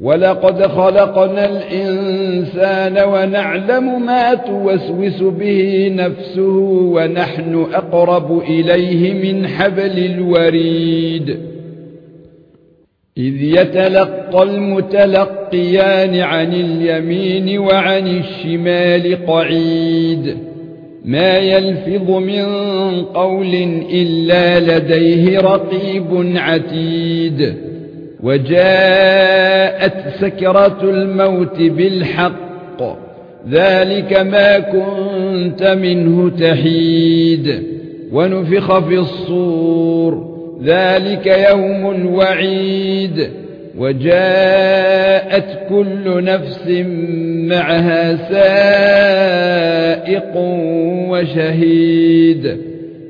ولقد خلقنا الانسان ونعلم ما توسوس به نفسه ونحن اقرب اليه من حبل الوريد اذ يتلقى المتلقيان عن اليمين وعن الشمال قعيد ما يلفظ من قول الا لديه رقيب عتيد وجاءت سكرة الموت بالحق. ذلك ما كنت منه تحيد. ونفخ في الصور. ذلك يوم الوعيد وجاءت كل نفس معها سائق وشهيد.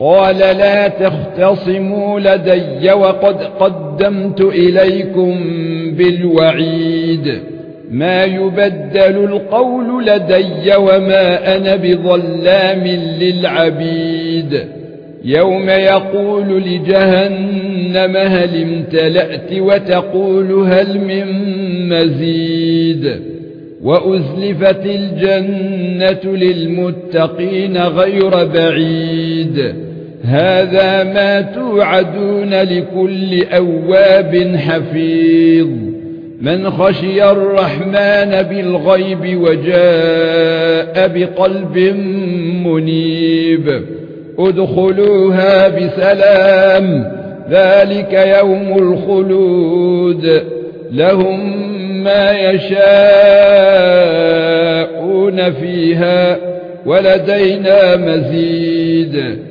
قال لا تختصموا لدي وقد قدمت إليكم بالوعيد. ما يبدل القول لدي وما أنا بظلام للعبيد. يوم يقول لجهنم هل امتلأت وتقول هل من مزيد. وأزلفت الجنة للمتقين غير بعيد. هذا ما توعدون لكل أواب حفيظ. من خشي الرحمن بالغيب وجاء بقلب منيب. ادخلوها بسلام. ذلك يوم الخلود. لهم ما يشاءون فيها ولدينا مزيد.